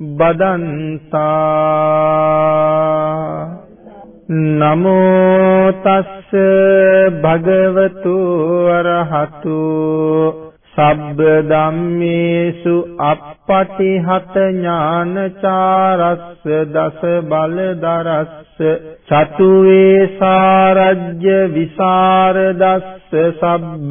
බදන්තා. නමෝ තස්ස භගවතු අරහතු. සබ්බ ධම්මේසු අප්පටිහත ඥානචාරස්ස දස බලදරස්ස. චතු වේසාරජ්‍ය විසරදස්ස සබ්බ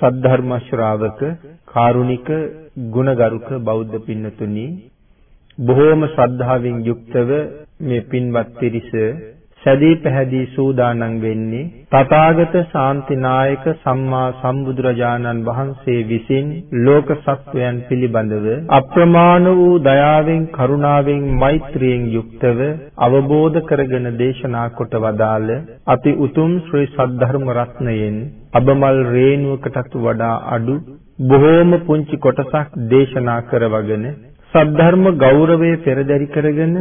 සද්ධර්ම ශ්‍රාවක කාරුණික ගුණගරුක බෞද්ධ පින්නතුනි බොහෝම ශ්‍රද්ධාවෙන් යුක්තව මේ පින්වත් පිරිස සැදී පැහැදී සූදානම් වෙන්නේ තථාගත ශාන්තිනායක සම්මා සම්බුදුරජාණන් වහන්සේ විසින් ලෝක සත්වයන් පිළිබඳව අප්‍රමාණ වූ දයාවෙන් කරුණාවෙන් මෛත්‍රියෙන් යුක්තව අවබෝධ කරගෙන දේශනා කොට වදාළ අති උතුම් ශ්‍රී සද්ධර්ම රත්නයෙන් අබමල් රේණුවකටත් වඩා අඩු බොහෝම පුංචි කොටසක් දේශනා කරවගෙන සද්ධර්ම ගෞරවය පෙරදරි කරගෙන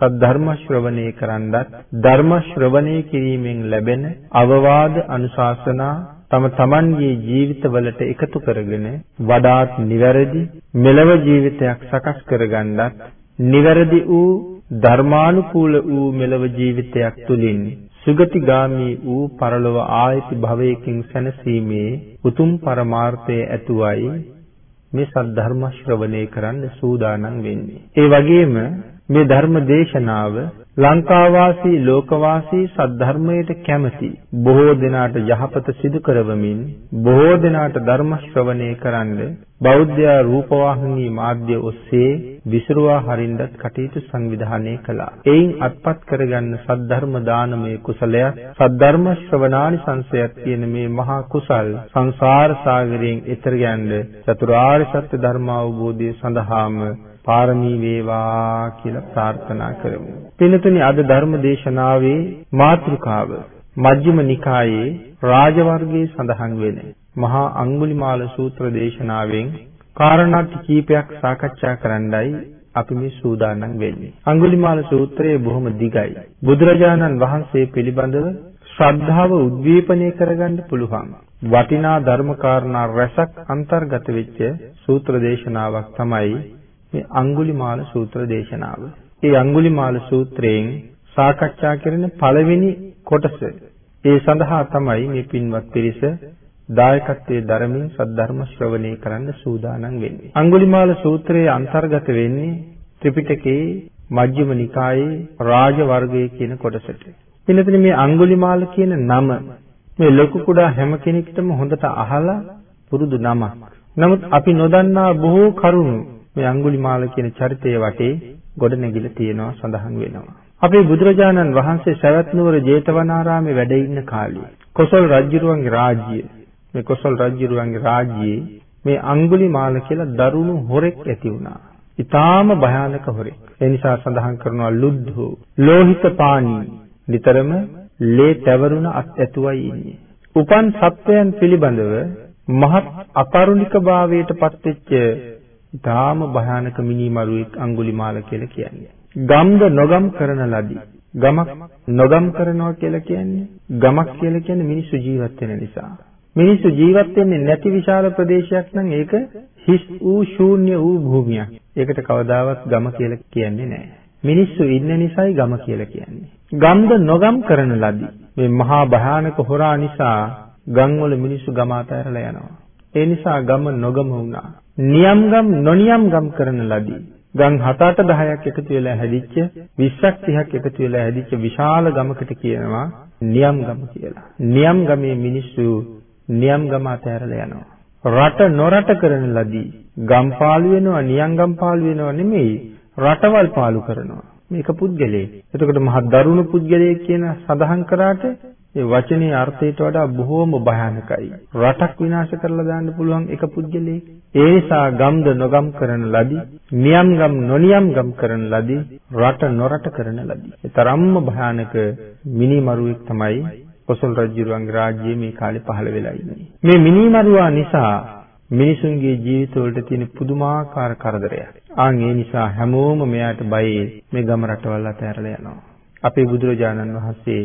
සද්ධර්ම ශ්‍රවණය කරන්නත් ධර්ම ශ්‍රවණය කිරීමෙන් ලැබෙන අවවාද අනුශාසනා තම තමන්ගේ ජීවිතවලට එකතු කරගෙන වඩාත් නිවැරදි මෙලව ජීවිතයක් සකස් කරගන්නත් නිවැරදි වූ ධර්මානුකූල වූ මෙලව ජීවිතයක් තුලින් සුගතිගාමී වූ පරලොව ආයති භවයකින් සැනසීමේ උතුම් පරමාර්ථය ඇතුවයි මේ සද්ධර්ම ශ්‍රවණය කරන්න සූදානම් වෙන්නේ. ඒ වගේම මේ ධර්ම දේශනාව ලංකාවාසී ලෝකවාසී සද්ධර්මයට කැමති බොහෝ දෙනාට යහපත සිදු කරවමින් බොහෝ දෙනාට ධර්ම ශ්‍රවණය කරන්න බෞද්ධ රූපවාහිනී මාධ්‍ය ඔස්සේ විසිරුවා හරින්නත් කටයුතු සංවිධානය කළා. එයින් අත්පත් කරගන්න සද්ධර්ම දානමය කුසලයක් සද්ධර්ම ශ්‍රවණානිසංසයක් කියන මේ මහා කුසල් සංසාර සාගරයෙන් එතර යන්න චතුරාර්ය සත්‍ය ධර්ම අවබෝධය සඳහාම පාරමී වේවා කියලා ප්‍රාර්ථනා කරමු. පින්තුනි අද ධර්ම දේශනාවේ මාතෘකාව මජ්ක්‍ධිම නිකායේ රාජවර්ගයේ සඳහන් වෙන මහා අඟුලිමාල සූත්‍ර දේශනාවෙන් කාරණා කීපයක් සාකච්ඡා කරන්නයි අපි මේ සූදානම් වෙන්නේ. අඟුලිමාල සූත්‍රය බොහොම දිගයි. බුදුරජාණන් වහන්සේ පිළිබඳව ශ්‍රද්ධාව උද්දීපනය කරගන්න පුළුවන්. වටිනා ධර්ම කාරණා රැසක් අන්තර්ගත වෙච්ච සූත්‍ර දේශනාවක් තමයි මේ අඟුලිමාල සූත්‍ර දේශනාව. ඒ අඟුලිමාල සූත්‍රයෙන් සාකච්ඡා කරන පළවෙනි කොටස. ඒ සඳහා තමයි මේ පින්වත් පිරිස දායකත්වයේ ධර්මයෙන් සද්ධර්ම ශ්‍රවණය කරන්න සූදානම් වෙන්නේ. අඟුලිමාල සූත්‍රයේ අන්තර්ගත වෙන්නේ ත්‍රිපිටකයේ මජ්ක්‍ධිම නිකායේ රාජ වර්ගය කියන කොටසට. එනතන මේ අඟුලිමාල කියන නම මේ ලොකු කුඩා හැම කෙනෙකුටම හොඳට අහලා පුරුදු නමක්. නමුත් අපි නොදන්නා බොහෝ කරුණු මේ අඟුලිමාල කියන චරිතයේ වටේ ගොඩනැගිලා තියෙනවා සඳහන් වෙනවා. අපේ බුදුරජාණන් වහන්සේ සවැත් නුවර ජේතවනාරාමේ වැඩ ඉන්න කාලේ කොසල් රජුරුවන්ගේ රාජ්‍ය මේ කොසල් රජුරුවන්ගේ රාජ්‍යයේ මේ අඟුලිමාල කියලා දරුණු හොරෙක් ඇති වුණා. ඊටාම භයානක හොරෙක්. ඒ නිසා සඳහන් කරනවා ලුද්ධෝ ලෝහිත පාණී නිතරම ලේ තැවරුණ අත් ඇතුවයි ඉන්නේ. උපන් සත්වයන් පිළිබඳව මහත් අපරුණික භාවයට පත්වෙච්ච ඊටාම භයානක මිනිමරුවෙක් අඟුලිමාල කියලා කියන්නේ. ගම්ද නොගම් කරන ලදී. ගමක් නොගම් කරනවා කියලා කියන්නේ ගමක් කියලා කියන්නේ මිනිස්සු ජීවත් වෙන නිසා. මිනිස්සු ජීවත් වෙන්නේ නැති විශාල ප්‍රදේශයක් නම් ඒක හිස් වූ ශූන්‍ය වූ භූමියක්. ඒකට කවදාවත් ගම කියලා කියන්නේ නැහැ. මිනිස්සු ඉන්න නිසායි ගම කියලා කියන්නේ. ගම්ද නොගම් කරන ලදී. මේ මහා භයානක හොරා නිසා ගම්වල මිනිස්සු ගම අතහැරලා යනවා. ඒ නිසා ගම නොගම වුණා. නියම් ගම් නොනියම් ගම් කරන ලදී. ගම් 7-8 10ක් එකතු වෙලා හැදිච්ච 20ක් 30ක් එකතු වෙලා හැදිච්ච විශාල ගමකට කියනවා නියම් ගම කියලා. නියම් ගමේ මිනිස්සු නියම් ගම අතහැරලා යනවා. රට නොරට කරන ලදී. ගම් පාළු වෙනවා නියම් ගම් පාළු වෙනවා නෙමෙයි රටවල් පාළු කරනවා. මේක පුද්ගලයෙක්. එතකොට මහ දරුණු පුද්ගලයෙක් කියන සඳහන් කරාට ඒ වචනේ අර්ථයට වඩා බොහෝම භයානකයි. රටක් විනාශ කරලා දාන්න පුළුවන් එක පුද්ගලයෙක්. ඒ නිසා ගම්ද නොගම් කරන ලදී, නියම් ගම් නොනියම් ගම් කරන ලදී, රට නොරට කරන ලදී. ඒ තරම්ම භයානක මිනිමරුවෙක් තමයි කොසල් රජුරුවන්ගේ රාජ්‍යයේ මේ කාලේ පහළ වෙලා ඉන්නේ. මේ මිනිමරුවා නිසා මිනිසුන්ගේ ජීවිතවලට තියෙන පුදුමාකාර කරදරයක්. ආන් ඒ නිසා හැමෝම මෙයාට බයේ මේ ගම රටවල් අතහැරලා යනවා. අපේ බුදුරජාණන් වහන්සේ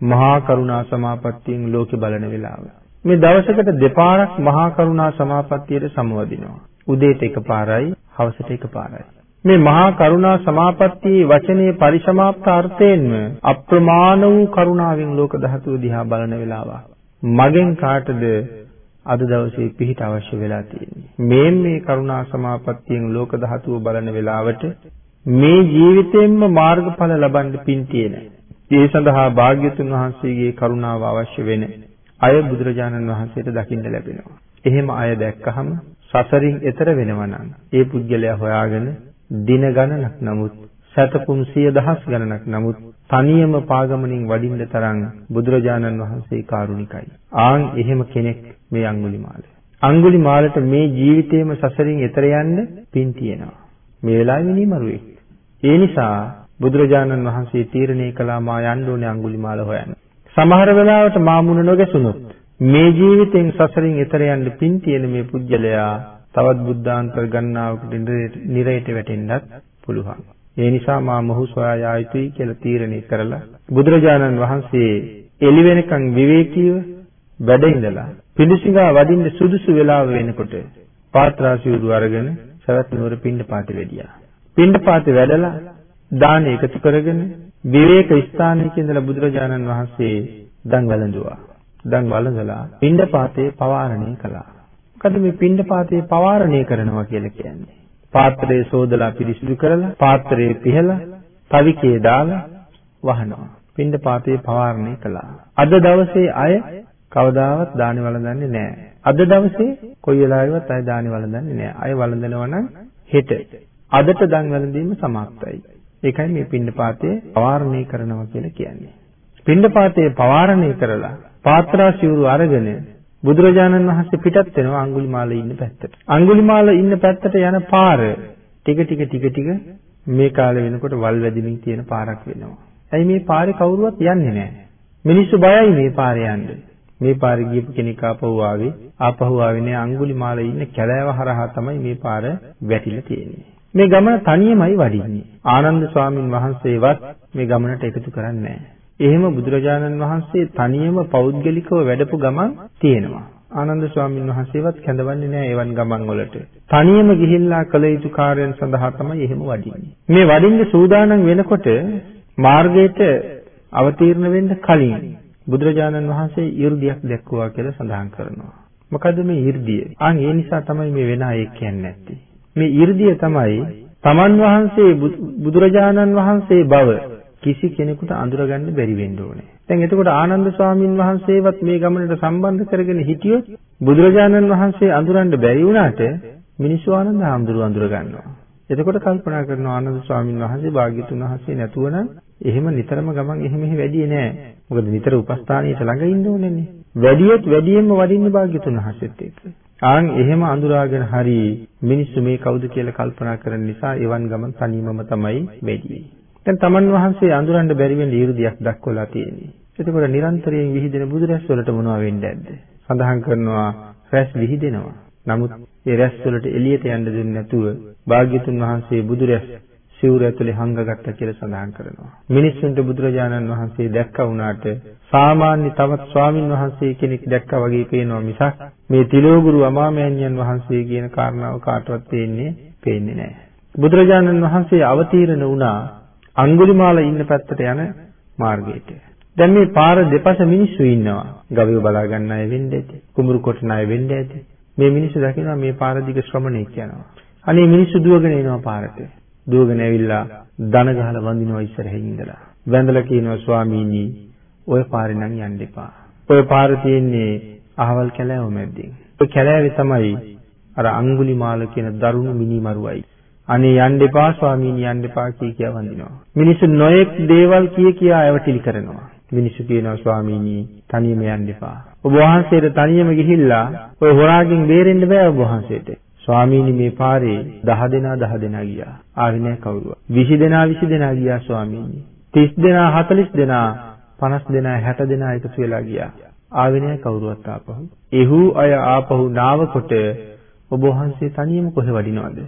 මහා කරුණා සමාපත්තියෙන් ලෝකෙ බලන වෙලාව. මේ දවසකට දෙපාරක් මහා කරුණා සමාපත්තියට සමවදිනවා. උදේට එකපාරයි, හවසට එකපාරයි. මේ මහා කරුණා සමාපත්තියේ වචනේ පරිසමාප්ත අර්ථයෙන්ම අප්‍රමාණ වූ කරුණාවෙන් ලෝක ධාතුව දිහා බලන වෙලාව. මගෙන් කාටද අද දවසේ පිහිට අවශ්‍ය වෙලා තියෙන්නේ. මේ මේ කරුණා සමාපත්තියෙන් ලෝක ධාතුව බලන වෙලාවට මේ ජීවිතයෙන්ම මාර්ගඵල ලබන්න පින් තියෙන. ඒ සඳහා භාග්‍යතුන් වහන්සේගේ කරුණාව අවශ්‍ය වෙන අය බුදුරජාණන් වහන්සේට දකින්න ලැබෙනවා. එහෙම අය දැක්කහම සසරින් එතර වෙනවා නම් ඒ පුද්ගලයා හොයාගෙන දින ගණනක් නමුත් සතපුම් සිය දහස් ගණනක් නමුත් තනියම පාගමනින් වඩින්න තරම් බුදුරජාණන් වහන්සේ කාරුණිකයි. ආන් එහෙම කෙනෙක් මේ අඟුලිමාල. අඟුලිමාලට මේ ජීවිතේම සසරින් එතර යන්න පින් තියෙනවා. මේ වෙලාවේ මිනිමරුවෙක්. ඒ නිසා බුදුරජාණන් වහන්සේ තීරණය කළා මා යන්න ඕනේ අඟුලිමාල හොයන්න. සමහර වෙලාවට මා මුණ නොගැසුනොත් මේ ජීවිතෙන් සසරින් එතර යන්න පින් තියෙන මේ පුජ්‍යලයා තවත් බුද්ධාන්තර ගණනාවකට නිරයට වැටෙන්නත් පුළුවන්. ඒ නිසා මා මොහු සොයා යා යුතුයි කියලා තීරණය කරලා බුදුරජාණන් වහන්සේ එළි වෙනකන් විවේකීව වැඩ ඉඳලා පිළිසිඟා වදින්න සුදුසු වෙලාව වෙනකොට පාත්‍රාසියුරු අරගෙන සවැත් නුවර පින්ඩ පාති වැඩියා. පින්ඩ පාති වැඩලා දාන එකතු කරගෙන විවේක ස්ථානයක ඉඳලා බුදුරජාණන් වහන්සේ දන් වළඳුවා. දන් වළඳලා පින්ඩ පාතේ පවාරණය කළා. මොකද මේ පින්ඩ පාතේ පවාරණය කරනවා කියලා කියන්නේ? පාත්‍රය සෝදලා පිරිසිදු කරලා පාත්‍රයේ පිහලා පවිකේ දාලා වහනවා. පින්ඩ පාතේ පවාරණය කළා. අද දවසේ අය කවදාවත් දානි වළඳන්නේ නැහැ. අද දවසේ කොයි වෙලාවෙවත් අය දානි වළඳන්නේ නැහැ. අය වළඳනවා නම් හෙට. අදට දන් වළඳීම සමාප්තයි. ඒකයි මේ පින්ඩපාතේ පවාරණය කරනවා කියලා කියන්නේ. පින්ඩපාතේ පවාරණය කරලා පාත්‍රා සිවුරු අරගෙන බුදුරජාණන් වහන්සේ පිටත් වෙනවා අඟුලිමාල ඉන්න පැත්තට. අඟුලිමාල ඉන්න පැත්තට යන පාර ටික ටික ටික ටික මේ කාලේ වෙනකොට වල් වැදිමින් තියෙන පාරක් වෙනවා. ඇයි මේ පාරේ කවුරුවත් යන්නේ නැහැ. මිනිස්සු බයයි මේ පාරේ යන්න. මේ පාරේ ගියපු කෙනෙක් ආපහු ආවේ ආපහු ආවේ නෑ අඟුලිමාල ඉන්න කැලෑව හරහා තමයි මේ පාර වැටිලා තියෙන්නේ. මේ ගමන තනියමයි වඩින්නේ. ආනන්ද ස්වාමින් වහන්සේවත් මේ ගමනට එකතු කරන්නේ එහෙම බුදුරජාණන් වහන්සේ තනියම පෞද්ගලිකව වැඩපු ගමන් තියෙනවා. ආනන්ද ස්වාමීන් වහන්සේවත් කැඳවන්නේ නැහැ එවන් ගමන් වලට. තනියම ගිහිල්ලා කළ යුතු කාර්යයන් සඳහා තමයි එහෙම වඩින්නේ. මේ වඩින්න සූදානම් වෙනකොට මාර්ගයට අවතීර්ණ වෙන්න කලින් බුදුරජාණන් වහන්සේ 이르දියක් දැක්වුවා කියලා සඳහන් කරනවා. මොකද මේ 이르දිය? අන් ඒ නිසා තමයි මේ වෙන අයෙක් කියන්නේ නැත්තේ. මේ 이르දිය තමයි තමන් වහන්සේ බුදුරජාණන් වහන්සේ බව කිසි කෙනෙකුට අඳුරගන්න බැරි වෙන්න ඕනේ. දැන් එතකොට ආනන්ද ස්වාමීන් වහන්සේවත් මේ ගමනට සම්බන්ධ කරගෙන හිටියොත් බුදුරජාණන් වහන්සේ අඳුරන්න බැරි වුණාට මිනිස්සු ආනන්ද හාමුදුරුව අඳුර ගන්නවා. එතකොට කල්පනා කරනවා ආනන්ද ස්වාමීන් වහන්සේ භාග්‍යතුන් වහන්සේ නැතුව නම් එහෙම නිතරම ගමන් එහෙම එහෙ වැඩියේ නෑ. මොකද නිතර උපස්ථානියට ළඟ ඉන්න ඕනේනේ. වැඩියොත් වැඩියෙන්ම වඩින්නේ භාග්‍යතුන් වහන්සේත් එක්ක. ආන් එහෙම අඳුරාගෙන හරි මිනිස්සු මේ කවුද කියලා කල්පනා කරන නිසා එවන් ගමන් තනියමම තමයි වැඩි. දැන් තමන් වහන්සේ අඳුරන්න බැරි වෙන ඊර්දියක් දක්වලා තියෙන්නේ. එතකොට නිරන්තරයෙන් විහිදෙන බුදු රැස් වලට මොනව වෙන්නේ නැද්ද? සඳහන් කරනවා රැස් විහිදෙනවා. නමුත් ඒ රැස් වලට එළියට යන්න දෙන්නේ නැතුව භාග්‍යතුන් වහන්සේ බුදු රැස් සිවුර ඇතුලේ හංගගත්තා කියලා සඳහන් කරනවා. මිනිස්සුන්ට බුදුරජාණන් වහන්සේ දැක්කා වුණාට සාමාන්‍ය තවත් ස්වාමින් වහන්සේ කෙනෙක් දැක්කා වගේ පේනවා මිසක් මේ තිලෝගුරු අමාමෑණියන් වහන්සේ කියන කාරණාව කාටවත් පේන්නේ පේන්නේ නැහැ. බුදුරජාණන් වහන්සේ අවතීර්ණ වුණා අඟුලිමාල ඉන්න පැත්තට යන මාර්ගයට. දැන් මේ පාර දෙපස මිනිස්සු ඉන්නවා. ගවයෝ බලා ගන්න අය වෙන්න ඇති. කුඹුරු කොටන අය වෙන්න ඇති. මේ මිනිස්සු දකිනවා මේ පාර දිග ශ්‍රමණෙක් යනවා. අනේ මිනිස්සු දුවගෙන එනවා පාරට. දුවගෙන ඇවිල්ලා දන ගහලා වඳිනවා ඉස්සරහින් ඉඳලා. වැඳලා කියනවා ස්වාමීනි ඔය පාරේ නම් යන්න එපා. ඔය පාර තියෙන්නේ අහවල් කැලෑව මැද්දෙන්. ඔය කැලෑවේ තමයි අර අඟුලිමාල කියන දරුණු මිනිමරුවයි. අනේ යන්න එපා ස්වාමීනි යන්න එපා කී කියා වඳිනවා. මිනිස්සු නොයෙක් දේවල් කිය කියා ඇවටිලි කරනවා. මිනිස්සු කියනවා ස්වාමීනි තනියම යන්න එපා. ඔබ වහන්සේට තනියම ගිහිල්ලා ඔය හොරාගෙන් බේරෙන්න බෑ ඔබ වහන්සේට. ස්වාමීනි මේ පාරේ 10 දෙනා 10 දෙනා ගියා. ආවේ නෑ කවුරුවත්. 20 දෙනා 20 දෙනා ගියා ස්වාමීනි. 30 දෙනා 40 දෙනා 50 දෙනා 60 දෙනා එකතු වෙලා ගියා. ආවේ නෑ කවුරුවත් ආපහු. එහු අය ආපහු නාවකොට ඔබ වහන්සේ තනියම කොහෙ වඩිනවද?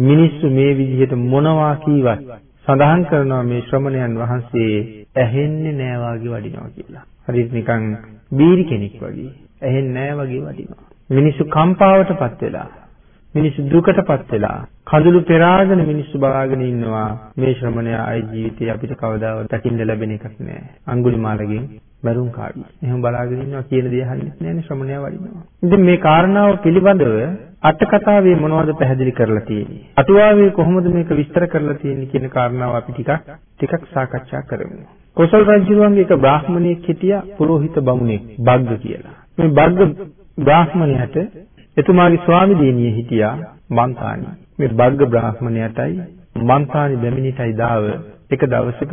මිනිස්සු මේ විදිහට මොනවා කීවත් සඳහන් කරනවා මේ ශ්‍රමණයන් වහන්සේ ඇහෙන්නේ නෑ වාගේ වඩිනවා කියලා. හරියට නිකන් බීරි කෙනෙක් වගේ. ඇහෙන්නේ නෑ වගේ වඩිනවා. මිනිස්සු කම්පාවටපත් වෙලා මිනිස්සු දුකටපත් වෙලා කඳුළු පෙරාගෙන මිනිස්සු බලාගෙන ඉන්නවා මේ ශ්‍රමණයා ආයි ජීවිතේ අපිට කවදාවත් දකින්න ලැබෙන එකක් නෑ අඟුලිමාලගෙන් මරුන් කාවි. එහෙම බලාගෙන ඉන්නවා කියන දේ අහන්නේ නෑනේ ශ්‍රමණයා වඩිනවා. ඉතින් මේ කාරණාව පිළිබඳව අට කතාවේ මොනවද පැහැදිලි කරලා තියෙන්නේ? අටුවාවේ කොහොමද මේක විස්තර කරලා තියෙන්නේ කියන කාරණාව අපි ටිකක් ටිකක් සාකච්ඡා කරමු. කොසල් රජුගේ එක බ්‍රාහ්මණයෙක් හිටියා පුරোহিত බමුණෙක් බග්ග කියලා. මේ බග්ග බ්‍රාහ්මණයාට එතුමාගේ ස්වාමි දිනිය හිටියා මන්තානි. මේ බග්ග බ්‍රාහ්මණයටයි මන්තානි බැමිණිටයි දාව එක දවසක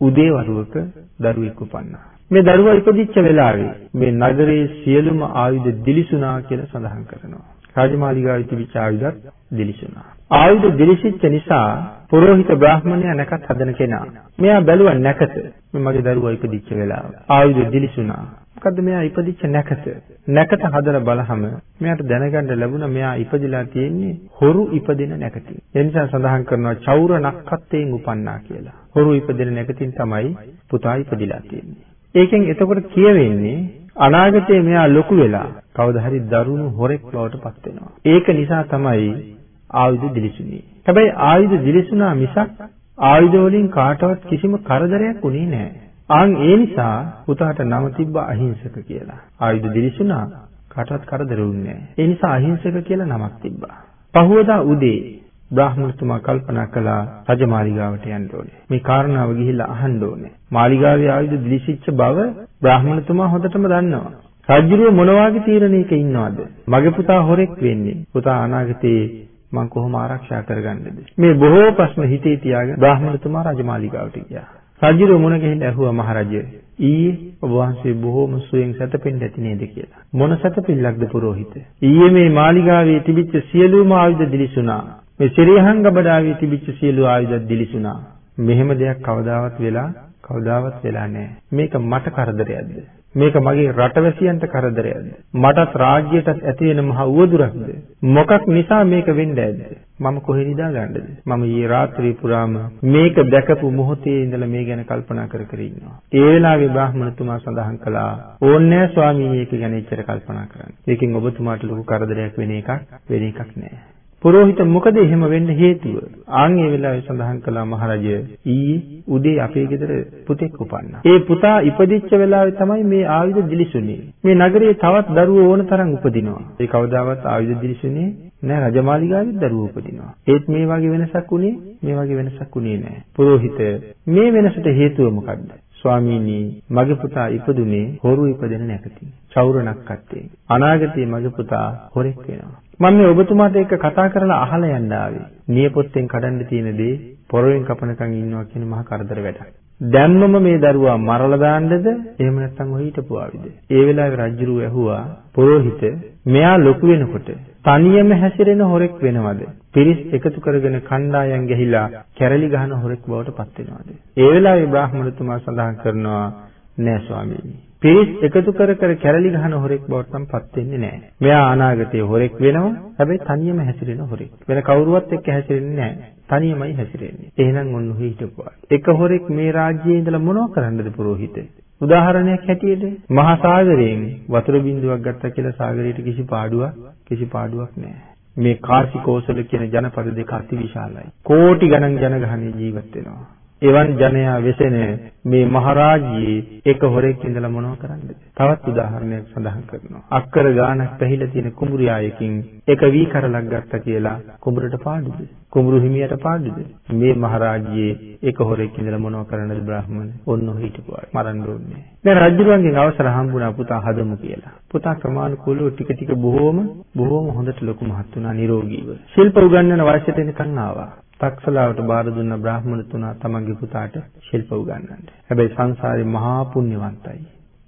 උදේ වරුවක දරුවෙක් උපන්නා. මේ දරුවා ඉපදිච්ච වෙලාවේ මේ නගරයේ සියලුම ආයුධ දිලිසුණා කියලා සඳහන් කරනවා. රාජමාලිගාවේ තිබිච්ච ආයුධත් දිලිසුණා. ආයුධ දිලිසිච්ච නිසා පුරোহিত බ්‍රාහ්මණයා නැකත් හදන කෙනා. මෙයා බැලුවා නැකත. මගේ දරුවා ඉපදිච්ච වෙලාව. ආයුධ දිලිසුණා. මොකද්ද මෙයා ඉපදිච්ච නැකත? නැකත හදලා බලහම මෙයාට දැනගන්න ලැබුණා මෙයා ඉපදිලා තියෙන්නේ හොරු ඉපදින නැකතින්. ඒ නිසා සඳහන් කරනවා චෞර නක්කත්තේන් උපන්නා කියලා. හොරු ඉපදින නැකතින් තමයි පුතා ඉපදිලා තියෙන්නේ. ඒකෙන් එතකොට කියවෙන්නේ අනාගතයේ මෙයා ලොකු වෙලා කවදා හරි දරුණු හොරෙක් බවට පත් වෙනවා. ඒක නිසා තමයි ආයුධ දිලිසුනේ. හැබැයි ආයුධ දිලිසුනා මිසක් ආයුධ වලින් කාටවත් කිසිම කරදරයක් උනේ නැහැ. ආන් ඒ නිසා පුතාට නම තිබ්බ අහිංසක කියලා. ආයුධ දිලිසුනා කාටවත් කරදර වුණේ නැහැ. ඒ නිසා අහිංසක කියලා නමක් තිබ්බා. පහුවදා උදේ බ්‍රාහ්මණතුමා කල්පනා කළා රජමාලිගාවට යන්න ඕනේ. මේ කාරණාව ගිහිල්ලා අහන්න ඕනේ. මාලිගාවේ ආයුධ දිලිසිච්ච බව බ්‍රාහ්මණතුමා හොඳටම දන්නවා. රජුරුව මොන වගේ තීරණයක ඉන්නවද? මගේ පුතා හොරෙක් වෙන්නේ. පුතා අනාගතේ මං කොහොම ආරක්ෂා කරගන්නද? මේ බොහෝ ප්‍රශ්න හිතේ තියාගෙන බ්‍රාහ්මණතුමා රජමාලිගාවට ගියා. රජුරුව මුණ ගැහිලා ඇහුවා මහරජය. ඊයේ ඔබ වහන්සේ බොහෝම සුවෙන් සැතපෙන්න ඇති නේද කියලා. මොන සැතපෙල්ලක්ද පුරোহিত? ඊයේ මේ මාලිගාවේ තිබිච්ච සියලුම ආයුධ දිලිසුණා. මේ සිරියහංග බඩාවේ තිබිච්ච සියලු ආයුධ දිලිසුණා. මෙහෙම දෙයක් කවදාවත් වෙලා කවදාවත් වෙලා නැහැ. මේක මට කරදරයක්ද? මේක මගේ රටවැසියන්ට කරදරයක්ද? මටත් රාජ්‍යයටත් ඇති වෙන මහ උවදුරක්ද? මොකක් නිසා මේක වෙන්න ඇද්ද? මම කොහේ නිදාගන්නද? මම ඊයේ රාත්‍රියේ පුරාම මේක දැකපු මොහොතේ ඉඳලා මේ ගැන කල්පනා කර කර ඉන්නවා. ඒ වෙලාවේ බ්‍රාහ්මණතුමා සඳහන් කළා ඕන්නෑ ස්වාමීනි මේක ගැන එච්චර කල්පනා කරන්න. ඒකෙන් ඔබතුමාට ලොකු කරදරයක් වෙන එකක් වෙන එකක් නෑ. පුරোহিත මොකද එහෙම වෙන්න හේතුව? ආන් ඒ වෙලාවේ සඳහන් කළා මහරජය ඊයේ උදේ අපේ ගෙදර පුතෙක් උපන්නා. ඒ පුතා ඉපදිච්ච වෙලාවේ තමයි මේ ආයුධ දිලිසුනේ. මේ නගරේ තවත් දරුවෝ ඕන තරම් උපදිනවා. ඒ කවදාවත් ආයුධ දිලිසුනේ නෑ රජමාලිගාවෙත් දරුවෝ උපදිනවා. ඒත් මේ වගේ වෙනසක් උනේ මේ වගේ වෙනසක් උනේ නෑ. පුරোহিත මේ වෙනසට හේතුව මොකද්ද? ස්වාමීනි මගේ පුතා ඉපදුනේ හොරු ඉපදෙන නැකතින්. චෞරණක් අත්තේ. අනාගතයේ මගේ පුතා හොරෙක් වෙනවා. මම මේ ඔබතුමාට එක්ක කතා කරලා අහලා යන්න ආවේ. නියපොත්තෙන් කඩන්න තියෙන දේ පොරවෙන් කපනකන් ඉන්නවා කියන මහා කරදර වැඩක්. දැම්මම මේ දරුවා මරලා දාන්නද එහෙම නැත්නම් ඔහි හිටපුවාවිද? ඒ වෙලාවේ රජුරු ඇහුවා පොරොහිත මෙයා ලොකු වෙනකොට තනියම හැසිරෙන හොරෙක් වෙනවද? පිරිස් එකතු කරගෙන කණ්ඩායම් ගිහිලා කැරලි ගහන හොරෙක් බවට පත් වෙනවද? ඒ වෙලාවේ බ්‍රාහ්මණතුමා සඳහන් කරනවා නෑ ස්වාමීනි. පිරිස් එකතු කර කර කැරලි ගහන හොරෙක් බවට තමපත් වෙන්නේ නැහැ. මෙයා අනාගතයේ හොරෙක් වෙනවා. හැබැයි තනියම හැසිරෙන හොරෙක්. වෙන කවුරුවත් එක්ක හැසිරෙන්නේ නැහැ. තනියමයි හැසිරෙන්නේ. එහෙනම් ඔන්න ඔහි හිටපුවා. එක හොරෙක් මේ රාජ්‍යයේ ඉඳලා මොනව කරන්නද පුරোহিතේ? උදාහරණයක් හැටියට මහා සාගරයෙන් වතුර බින්දුවක් ගත්තා කියලා සාගරයට කිසි පාඩුවක් කිසි පාඩුවක් නැහැ. මේ කාසිකෝසල කියන ජනපද දෙක අතිවිශාලයි. කෝටි ගණන් ජනගහනය ජීවත් වෙනවා. එවන් ජනයා වෙසෙන මේ මහරාජ්‍යයේ එක හොරෙක් ඉඳලා මොනව කරන්නද? තවත් උදාහරණයක් සඳහන් කරනවා. අක්කර ගානක් පැහිලා තියෙන කුඹුරියායකින් එක වී කරලක් ගත්තා කියලා කුඹුරට පාඩුද? කුඹුරු හිමියට පාඩුද? මේ මහරාජ්‍යයේ එක හොරෙක් ඉඳලා මොනව කරන්නද බ්‍රාහ්මණ? ඔන්න හිටපුවා. මරන්න ඕනේ. දැන් රජුගෙන් අවසර හම්බුණා පුතා හදමු කියලා. පුතා ක්‍රමානුකූලව ටික ටික බොහෝම බොහෝම හොඳට ලොකු මහත් වුණා නිරෝගීව. ශිල්ප උගන්වන වයසට එනකන් ආවා. තක්සලාවට බාර දුන්න බ්‍රාහ්මණ තුනා තමන්ගේ පුතාට ශිල්ප උගන්වන්න. හැබැයි සංසාරේ මහා පුණ්‍යවන්තයි.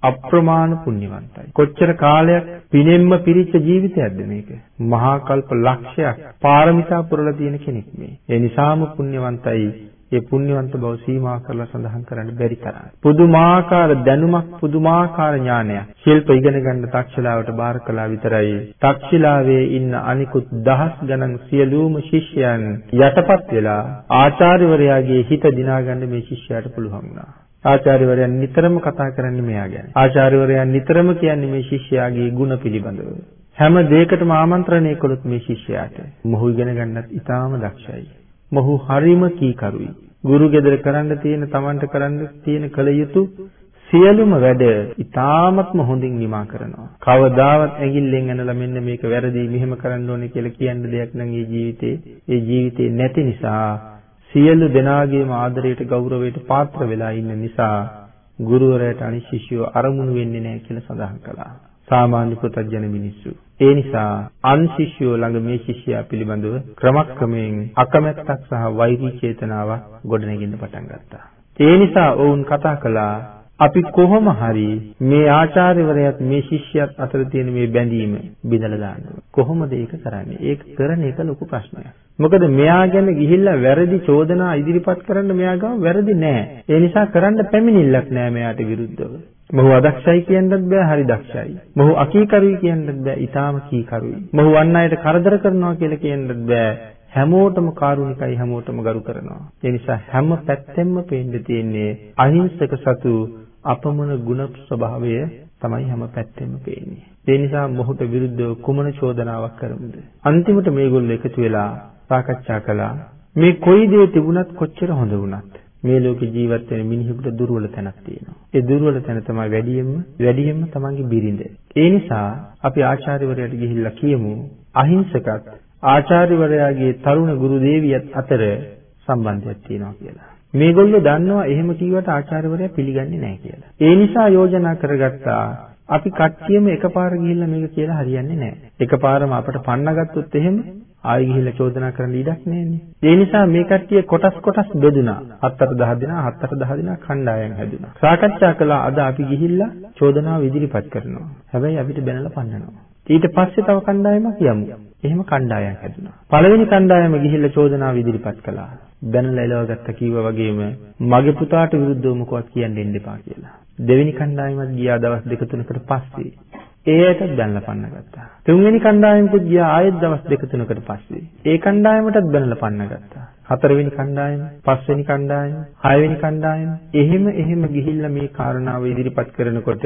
අප්‍රමාණ පුණ්‍යවන්තයි. කොච්චර කාලයක් පිනෙම්ම පිරිච්ච ජීවිතයක්ද මේක? මහා කල්ප ලක්ෂයක් පාරමිතා පුරලා තියෙන කෙනෙක් මේ. ඒ නිසාම පුණ්‍යවන්තයි. ඒ පුණ්‍යවන්ත බව සීමා කරලා සඳහන් කරන්න බැරි තරම්. පුදුමාකාර දැනුමක් පුදුමාකාර ඥානයක්. ශිල්ප ඉගෙන ගන්න තක්ෂලාවට බාර කළා විතරයි. තක්ෂලාවේ ඉන්න අනිකුත් දහස් ගණන් සියලුම ශිෂ්‍යයන් යටපත් වෙලා ආචාර්යවරයාගේ හිත දිනාගන්න මේ ශිෂ්‍යයාට පුළුවන් වුණා. ආචාර්යවරයන් නිතරම කතා කරන්නේ මෙයා ගැන. ආචාර්යවරයන් නිතරම කියන්නේ මේ ශිෂ්‍යයාගේ ගුණ පිළිබඳව. හැම දෙයකටම ආමන්ත්‍රණය කළොත් මේ ශිෂ්‍යයාට මොහු ඉගෙන ගන්නත් ඉතාම දක්ෂයි. මොහු හරිම කීකරුයි. ගුරු ගෙදර කරන්න තියෙන Tamanට කරන්න තියෙන කල යුතු සියලුම වැඩ ඉතාමත්ම හොඳින් නිමා කරනවා. කවදාවත් ඇඟිල්ලෙන් ඇනලා මෙන්න මේක වැරදි මෙහෙම කරන්න ඕනේ කියලා කියන්න දෙයක් නම් ඒ ජීවිතේ ඒ ජීවිතේ නැති නිසා සියලු දෙනාගේම ආදරයට ගෞරවයට පාත්‍ර වෙලා ඉන්න නිසා ගුරුවරයාට අනිත් ශිෂ්‍යෝ අරමුණු වෙන්නේ නැහැ කියලා සඳහන් කළා. සාමාන්‍ය පුතග්ජන මිනිස්සු. ඒ නිසා අන් ශිෂ්‍යෝ ළඟ මේ ශිෂ්‍යයා පිළිබඳව ක්‍රමක්‍රමයෙන් අකමැත්තක් සහ වෛරී චේතනාවක් ගොඩනැගෙන්න පටන් ගත්තා. ඒ නිසා ඔවුන් කතා කළා අපි කොහොම හරි මේ ආචාර්යවරයාත් මේ ශිෂ්‍යයාත් අතර තියෙන මේ බැඳීම බිඳලා දාන්න කොහොමද ඒක කරන්නේ? ඒක කරන එක ලොකු ප්‍රශ්නයක්. මොකද මෙයා ගැන ගිහිල්ලා වැරදි චෝදනා ඉදිරිපත් කරන්න මෙයා ගාව වැරදි නෑ. ඒ නිසා කරන්න පැමිණිල්ලක් නෑ මෙයාට විරුද්ධව. මොහු අදක්ෂයි කියන්නත් බෑ හරි දක්ෂයි. මොහු අකීකරුයි කියන්නත් බෑ ඊටාම කීකරුයි. මොහු අන් අයට කරදර කරනවා කියලා කියන්නත් බෑ. හැමෝටම කාරුණිකයි හැමෝටම ගරු කරනවා. ඒ නිසා හැම පැත්තෙම පේන්න තියෙන්නේ අහිංසක සතු අපමණ ගුණ ස්වභාවය තමයි හැම පැත්තෙම පේන්නේ. ඒ නිසා මොහුට විරුද්ධව කුමන චෝදනාවක් කරමුද? අන්තිමට මේගොල්ලෝ එකතු වෙලා සාකච්ඡා කළා. මේ කොයි දේ තිබුණත් කොච්චර හොඳ වුණත් මේ ලෝකේ ජීවත් වෙන මිනිහෙකුට දුර්වල තැනක් තියෙනවා. ඒ දුර්වල තැන තමයි වැඩියෙන්ම වැඩියෙන්ම තමන්ගේ බිරිඳ. ඒ නිසා අපි ආචාර්යවරයාට ගිහිල්ලා කියමු අහිංසකත් ආචාර්යවරයාගේ තරුණ ගුරු දේවියත් අතර සම්බන්ධයක් තියෙනවා කියලා. මේගොල්ලෝ දන්නවා එහෙම කීවට ආචාර්යවරයා පිළිගන්නේ නැහැ කියලා. ඒ නිසා යෝජනා කරගත්තා අපි කට්ටියම එකපාර ගිහිල්ලා මේක කියලා හරියන්නේ නැහැ. එකපාරම අපිට පන්නගත්තොත් එහෙම ආයෙ ගිහිල්ලා චෝදනා කරන්න ඉඩක් නැහැනේ. ඒ නිසා මේ කට්ටිය කොටස් කොටස් බෙදුනා. 7 10 දිනා 7 10 දිනා කණ්ඩායම් හැදුනා. සාකච්ඡා කළා අද අපි ගිහිල්ලා චෝදනාව ඉදිරිපත් කරනවා. හැබැයි අපිට බැනලා පන්නනවා. ඊට පස්සේ තව කණ්ඩායමක් යමු. එහෙම කණ්ඩායම් හැදුනා. පළවෙනි කණ්ඩායම ගිහිල්ලා චෝදනාව ඉදිරිපත් කළා. බැනලා එලවගත්ත කිව්වා වගේම මගේ පුතාට විරුද්ධව මොකවත් කියන්න දෙන්න එපා කියලා. දෙවෙනි කණ්ඩායමත් ගියා දවස් දෙක තුනකට පස්සේ. ඒ ඇයටත් බැනලා පන්න ගත්තා. තුන්වෙනි කණ්ඩායමකුත් ගියා ආයෙත් දවස් දෙක තුනකට පස්සේ. ඒ කණ්ඩායමටත් බැනලා පන්න ගත්තා. හතරවෙනි කණ්ඩායම, පස්වෙනි කණ්ඩායම, හයවෙනි කණ්ඩායම එහෙම එහෙම ගිහිල්ලා මේ කාරණාව ඉදිරිපත් කරනකොට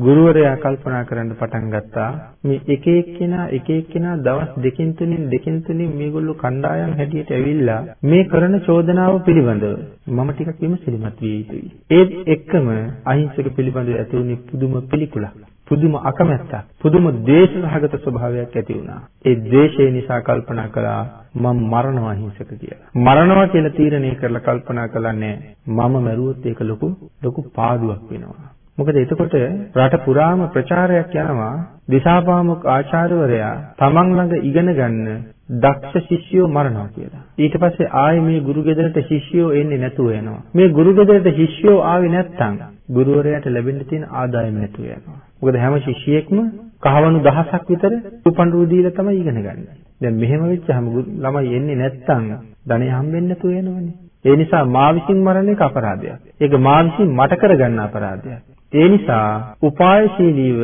ගුරුවරයා කල්පනා කරන්න පටන් ගත්තා මේ එක එක්කෙනා එක එක්කෙනා දවස් දෙකකින් තුනින් දෙකකින් තුනින් මේගොල්ලෝ කණ්ඩායම් හැටියට ඇවිල්ලා මේ කරන චෝදනාව පිළිබඳව මම ටිකක් විමසිලිමත් විය යුතුයි. ඒත් එක්කම අහිංසක පිළිබඳව ඇති වුණේ පුදුම පිළිකුලක්. පුදුම අකමැත්තක් පුදුම ද්වේෂසහගත ස්වභාවයක් ඇති වුණා. ඒ ද්වේෂය නිසා කල්පනා කළා මම මරණවා හිංසක කියලා. මරණවා කියලා තීරණය කරලා කල්පනා කළා නෑ මම මැරුවොත් ඒක ලොකු ලොකු පාඩුවක් වෙනවා. මොකද එතකොට රට පුරාම ප්‍රචාරයක් යනවා දිසාපාමොක් ආචාර්යවරයා තමන් ළඟ ඉගෙන ගන්න දක්ෂ ශිෂ්‍යයෝ මරනවා කියලා. ඊට පස්සේ ආයේ මේ ගුරු ගෙදරට ශිෂ්‍යයෝ එන්නේ නැතුව යනවා. මේ ගුරු ගෙදරට ශිෂ්‍යයෝ ආවේ නැත්තම් ගුරුවරයාට ලැබෙන්න තියෙන ආදායම නැතුව යනවා. මොකද හැම ශිෂ්‍යයෙක්ම කහවණු දහසක් විතර උපන්රුව දීලා තමයි ඉගෙන ගන්න. දැන් මෙහෙම වෙච්චහම ළමයි එන්නේ නැත්තම් ධනෙ හම්බෙන්නේ නැතුව යනවනේ. ඒ නිසා මා විසින් මරණ එක අපරාධයක්. ඒක මා විසින් මට කරගන්න අපරාධයක්. ඒ නිසා උපායශීලීව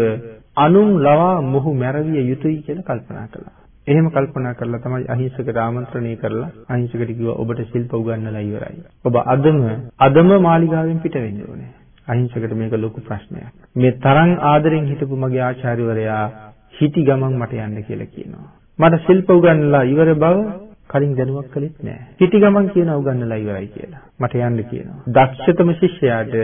අනුන් ලවා මොහු මැරවිය යුතුයි කියලා කල්පනා කළා. එහෙම කල්පනා කරලා තමයි අහිංසකට ආමන්ත්‍රණය කරලා අහිංසකට කිව්වා ඔබට ශිල්ප උගන්වලා ඉවරයි. ඔබ අදම අදම මාලිගාවෙන් පිට වෙන්න ඕනේ. අහිංසකට මේක ලොකු ප්‍රශ්නයක්. මේ තරම් ආදරෙන් හිටපු මගේ ආචාර්යවරයා හිටි ගමන් මට යන්න කියලා කියනවා. මට ශිල්ප උගන්වලා ඉවර බව කලින් දැනුවක් කළෙත් නෑ. හිටි ගමන් කියන උගන්වලා ඉවරයි කියලා. මට යන්න කියනවා. දක්ෂතම ශිෂ්‍යයාට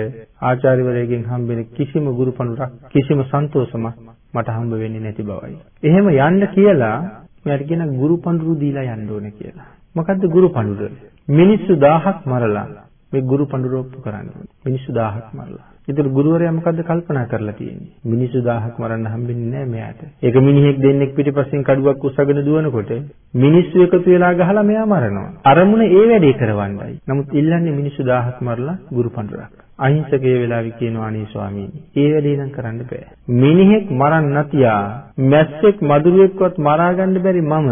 ආචාර්යවරයෙක්ගෙන් හම්බෙන කිසිම ගුරු පඬුරක් කිසිම සන්තෝෂමක් මට හම්බ වෙන්නේ නැති බවයි. එහෙම යන්න කියලා මෙයාට කියන ගුරු පඬුරු දීලා යන්න ඕනේ කියලා. මොකද්ද ගුරු පඬුර? මිනිස්සු 1000ක් මරලා මේ ගුරු පඬුර ඔප්පු කරන්න ඕනේ. මිනිස්සු 1000ක් මරලා. ඒතර ගුරුවරයා මොකද්ද කල්පනා කරලා තියෙන්නේ? මිනිස්සු 1000ක් මරන්න හම්බෙන්නේ නැහැ මෙයාට. ඒක මිනිහෙක් දෙන්නෙක් පිටිපස්සෙන් කඩුවක් උස්සගෙන දුවනකොට මිනිස්සු එකතු වෙලා ගහලා මෙයා මරනවා. අරමුණ ඒ වැඩේ කරවන්නයි. නමුත් ඉල්ලන්නේ මිනිස්සු 1000ක් මරලා ගුරු පඬුරක්. අහිංසකයේ වෙලාවි කියනවා අනේ ස්වාමීනි. ඒ වැඩේ නම් කරන්න බෑ. මිනිහෙක් මරන්න නැතියා මැස්සෙක් මදුරුවෙක්වත් මරා ගන්න බැරි මම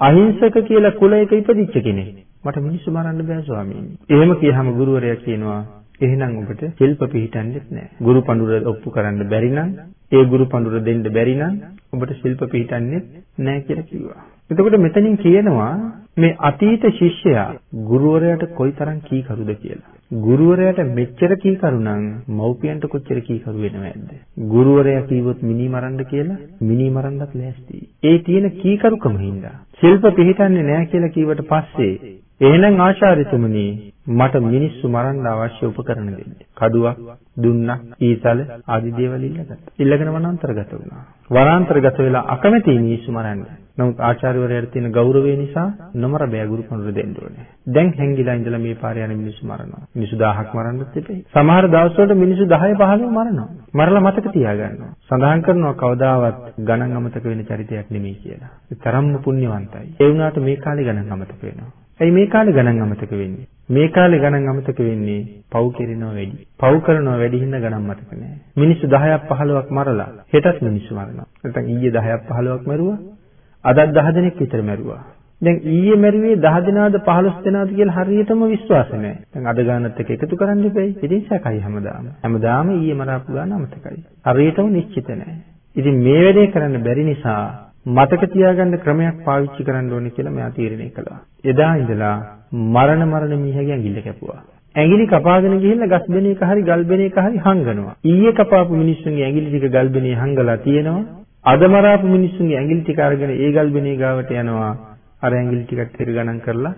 අහිංසක කියලා කුලයක ඉපදිච්ච කෙනෙක්. මට මිනිස්සු මරන්න බෑ ස්වාමීනි. එහෙම කියහම ගුරුවරයා කියනවා එහෙනම් ඔබට ශිල්ප පිහිටන්නෙත් නෑ. ගුරු පඬුර ඔප්පු කරන්න බැරි නම්, ඒ ගුරු පඬුර දෙන්න බැරි නම් ඔබට ශිල්ප පිහිටන්නෙත් නෑ කියලා කිව්වා. එතකොට මෙතනින් කියනවා මේ අතීත ශිෂ්‍යයා ගුරුවරයාට කොයිතරම් කීකරුද කියලා. ගුරුවරයාට මෙච්චර කීකරු නම් මව්පියන්ට කොච්චර කීකරු වෙනවද? ගුරුවරයා කිව්වොත් මිනි මරන්න කියලා මිනි මරන්නත් ලෑස්ති. ඒ තියෙන කීකරුකම හින්දා ශිල්ප පිළිටන්නේ නැහැ කියලා කිව්වට පස්සේ එහෙනම් ආචාර්යතුමනි මට මිනිස්සු මරන්න අවශ්‍ය උපකරණ දෙන්න. කඩුවක්, දුන්නක්, ඊතල ආදී දේවල් ඉල්ලගත්තා. ඉල්ලගෙන වනාන්තරගත වුණා. වනාන්තරගත වෙලා අකමැති මිනිස්සු මරන්න. නමුත් ආචාර්යවරයාට තියෙන ගෞරවය නිසා නොමර බෑ ගුරු පඬුර දෙන්න ඕනේ. දැන් හැංගිලා ඉඳලා මේ පාරේ යන මිනිස්සු මරනවා. මිනිස්සු 1000ක් මරන්නත් එපේ. සමහර දවස්වලට මිනිස්සු 10 15 මරනවා. මරලා මතක තියාගන්නවා. සඳහන් කරනවා කවදාවත් ගණන් අමතක වෙන චරිතයක් නෙමෙයි කියලා. ඒ තරම්ම පුණ්‍යවන්තයි. ඒ වුණාට මේ කාලේ ගණන් අමතක වෙනවා. ඇයි මේ කාලේ ගණන් අමතක වෙන්නේ? මේ කාලේ ගණන් අමතක වෙන්නේ පව් කරනවා වැඩි. පව් කරනවා වැඩි හින්දා ගණන් මතක නැහැ. මිනිස්සු 10ක් 15ක් මරලා හෙටත් මිනිස්සු මරනවා. නැත්නම් ඊයේ 10ක් 15ක් මරුවා. අදත් 10 දෙනෙක් විතර මරුවා. දැන් ඊයේ මරුවේ 10 දෙනාද 15 දෙනාද කියලා හරියටම විශ්වාස නැහැ. දැන් අද ගානත් එක්ක එකතු කරන්න ඉබේ. ඉතින් සැකයි හැමදාම. හැමදාම ඊයේ මරාපු ගාන අමතකයි. හරියටම නිශ්චිත නැහැ. ඉතින් මේ වැඩේ කරන්න බැරි නිසා මතක තියාගන්න ක්‍රමයක් පාවිච්චි කරන්න ඕනේ කියලා මෙයා තීරණය කළා. එදා ඉඳලා මරණ මරණ මීහගේ ඇඟිල්ල කැපුවා. ඇඟිලි කපාගෙන ගිහිල්ලා ගස් බෙන එක හරි ගල් බෙන එක හරි හංගනවා. ඊයේ කපාපු මිනිස්සුන්ගේ ඇඟිලි ටික ගල් බෙනේ හංගලා තියෙනවා. අද මරාපු මිනිස්සුන්ගේ ඇඟිලි ටික අරගෙන ඒ ගල් බෙනේ ගාවට යනවා. අර ඇඟිලි ටිකත් පෙර ගණන් කරලා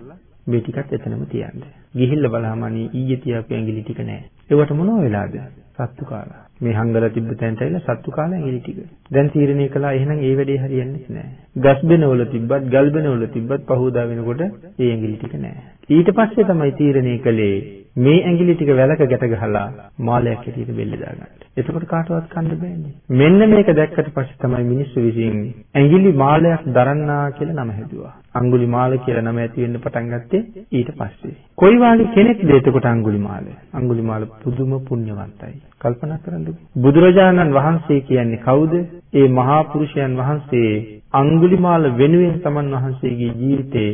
මේ ටිකත් එතනම තියන්න. ගිහිල්ලා බලහම අනේ ඊයේ තියාපු ඇඟිලි ටික නෑ. ඒවට මොනව වෙලාද? සත්තු කාලා. මේ හංගලා තිබ්බ තැනට ඇවිල්ලා සත්තු කාලා ඇඟිලි ටික. දැන් තීරණය කළා එහෙනම් ඒ වැඩේ හරියන්නේ නැහැ. ගස් බෙනවල තිබ්බත් ගල් බෙනවල තිබ්බත් පහෝදා වෙනකොට ඒ ඇඟිලි ටික නැහැ. ඊට පස්සේ තමයි තීරණය කළේ මේ ඇඟිලි ටික වැලක ගැට ගහලා මාලයක් හැටියට බෙල්ල දාගන්න. එතකොට කාටවත් කන්න බෑනේ. මෙන්න මේක දැක්කට පස්සේ තමයි මිනිස්සු විසින් ඇඟිලි මාලයක් දරන්නා කියලා නම හැදුවා. අඟුලිමාල කියලා නම ඇති වෙන්න පටන් ගත්තේ ඊට පස්සේ. කොයි වාගේ කෙනෙක්ද එතකොට අඟුලිමාල? අඟුලිමාල පුදුම පුණ්‍යවන්තයි. කල්පනා කරන්නකෝ. බුදුරජාණන් වහන්සේ කියන්නේ කවුද? ඒ මහා පුරුෂයන් වහන්සේ අඟුලිමාල වෙනුවෙන් තමන් වහන්සේගේ ජීවිතේ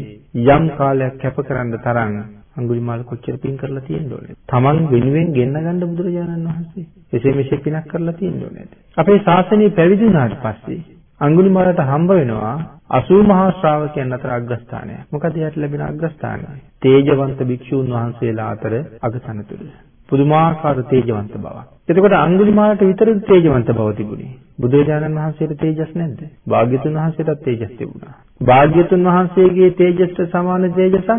යම් කාලයක් කැපකරන තරම් අඟුලිමාල කොච්චර පින් කරලා තියෙන්න ඕනේ. තමන් වෙනුවෙන් ගෙන්න ගන්න බුදුරජාණන් වහන්සේ. එසේ මෙසේ පිනක් කරලා තියෙන්න ඕනේ. අපේ ශාසනය පැවිදි වුණාට පස්සේ අඟුලිමාලට හම්බ වෙනවා 80 මහා ශ්‍රාවකයන් අතර අග්‍රස්ථානය. මොකද එයාට ලැබෙන අග්‍රස්ථානය? තේජවන්ත භික්ෂූන් වහන්සේලා අතර අගතනතුරු. පුදුමාකාර තේජවන්ත බවක්. එතකොට අඟුලිමාලට විතරද තේජවන්ත බව තිබුණේ. බුදුරජාණන් වහන්සේට තේජස් නැද්ද? භාග්‍යතුන් වහන්සේටත් තේජස් තිබුණා. භාග්‍යතුන් වහන්සේගේ තේජස්ට සමාන තේජසක්